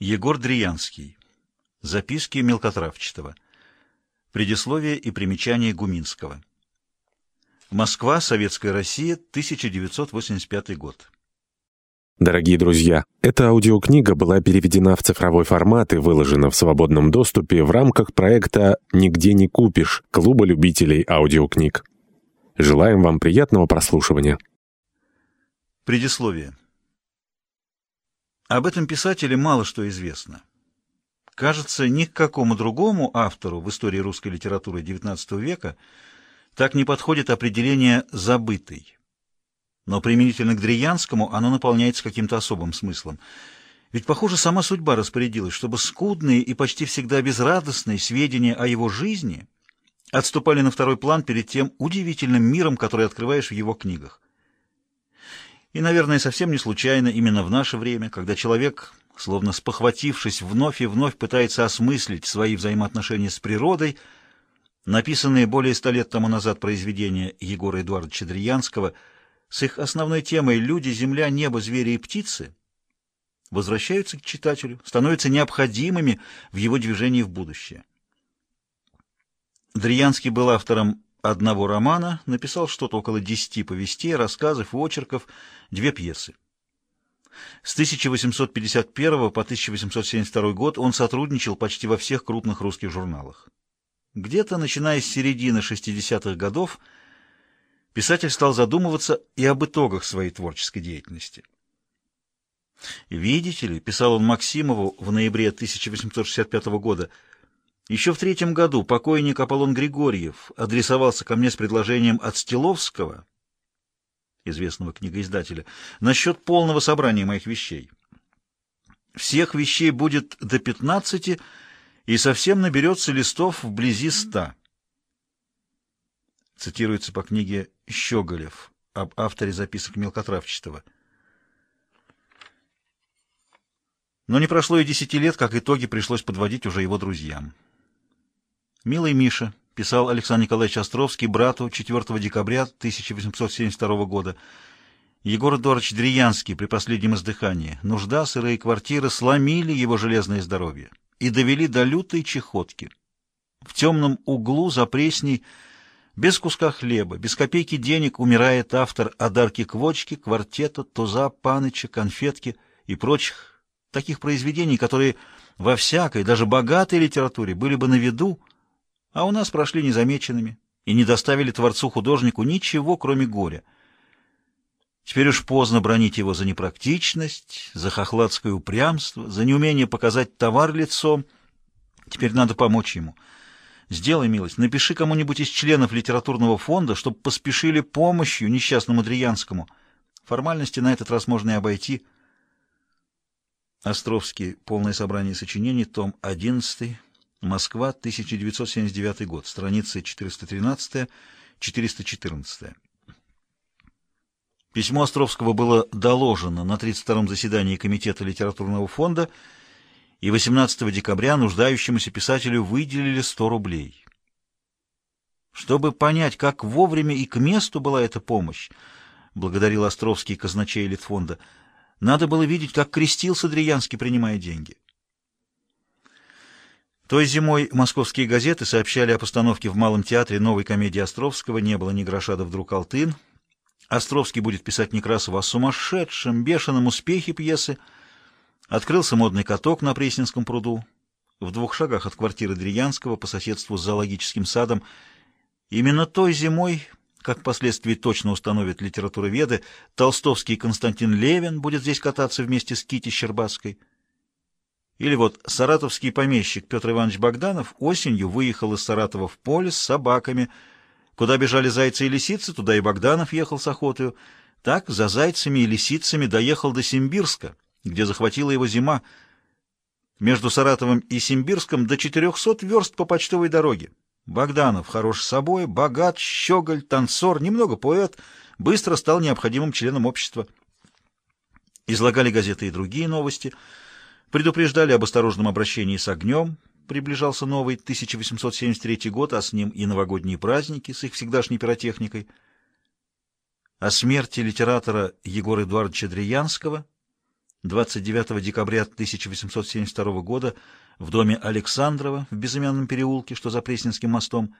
Егор Дриянский. Записки мелкотравчатого. Предисловие и примечание Гуминского. Москва, Советская Россия, 1985 год. Дорогие друзья, эта аудиокнига была переведена в цифровой формат и выложена в свободном доступе в рамках проекта «Нигде не купишь» Клуба любителей аудиокниг. Желаем вам приятного прослушивания. Предисловие. Об этом писателе мало что известно. Кажется, ни к какому другому автору в истории русской литературы XIX века так не подходит определение «забытый». Но применительно к Дриянскому оно наполняется каким-то особым смыслом. Ведь, похоже, сама судьба распорядилась, чтобы скудные и почти всегда безрадостные сведения о его жизни отступали на второй план перед тем удивительным миром, который открываешь в его книгах. И, наверное, совсем не случайно именно в наше время, когда человек, словно спохватившись, вновь и вновь пытается осмыслить свои взаимоотношения с природой, написанные более ста лет тому назад произведения Егора Эдуардовича Дрьянского с их основной темой «Люди, земля, небо, звери и птицы» возвращаются к читателю, становятся необходимыми в его движении в будущее. Дрьянский был автором одного романа, написал что-то около десяти повестей, рассказов и очерков, две пьесы. С 1851 по 1872 год он сотрудничал почти во всех крупных русских журналах. Где-то, начиная с середины 60-х годов, писатель стал задумываться и об итогах своей творческой деятельности. «Видите ли», — писал он Максимову в ноябре 1865 года, — еще в третьем году покойник Аполлон Григорьев адресовался ко мне с предложением от Стиловского, известного книгоиздателя, насчет полного собрания моих вещей. Всех вещей будет до пятнадцати, и совсем наберется листов вблизи ста. Цитируется по книге Щеголев об авторе записок мелкотравчатого. Но не прошло и десяти лет, как итоги пришлось подводить уже его друзьям. «Милый Миша», — писал Александр Николаевич Островский брату 4 декабря 1872 года, Егор Эдуардович Дриянский при последнем издыхании. Нужда, сырые квартиры сломили его железное здоровье и довели до лютой чехотки. В темном углу за пресней, без куска хлеба, без копейки денег умирает автор одарки квочки, квартета, туза, паныча, конфетки и прочих таких произведений, которые во всякой, даже богатой литературе были бы на виду, а у нас прошли незамеченными и не доставили творцу-художнику ничего, кроме горя. Теперь уж поздно бронить его за непрактичность, за хохладское упрямство, за неумение показать товар лицом. Теперь надо помочь ему. Сделай милость, напиши кому-нибудь из членов литературного фонда, чтобы поспешили помощью несчастному Дриянскому. Формальности на этот раз можно и обойти. Островский. Полное собрание сочинений. Том 11. Москва, 1979 год, страницы 413-414. Письмо Островского было доложено на 32-м заседании Комитета литературного фонда, и 18 декабря нуждающемуся писателю выделили 100 рублей. Чтобы понять, как вовремя и к месту была эта помощь, благодарил Островский казначей Литфонда, надо было видеть, как крестился Дриянский, принимая деньги. Той зимой московские газеты сообщали о постановке в Малом театре новой комедии Островского «Не было ни гроша да вдруг Алтын». Островский будет писать Некрасову о сумасшедшем, бешеном успехе пьесы. Открылся модный каток на Пресненском пруду, в двух шагах от квартиры Дриянского по соседству с зоологическим садом. Именно той зимой, как впоследствии точно установят литературоведы, толстовский Константин Левин будет здесь кататься вместе с Кити Щербацкой. Или вот саратовский помещик Петр Иванович Богданов осенью выехал из Саратова в поле с собаками. Куда бежали зайцы и лисицы, туда и Богданов ехал с охотою. Так за зайцами и лисицами доехал до Симбирска, где захватила его зима. Между Саратовым и Симбирском до 400 верст по почтовой дороге. Богданов хорош собой, богат, щеголь, танцор, немного поэт, быстро стал необходимым членом общества. Излагали газеты и другие новости — Предупреждали об осторожном обращении с огнем. Приближался новый 1873 год, а с ним и новогодние праздники с их всегдашней пиротехникой. О смерти литератора Егора Эдуардовича Дриянского 29 декабря 1872 года в доме Александрова в безымянном переулке, что за Пресненским мостом,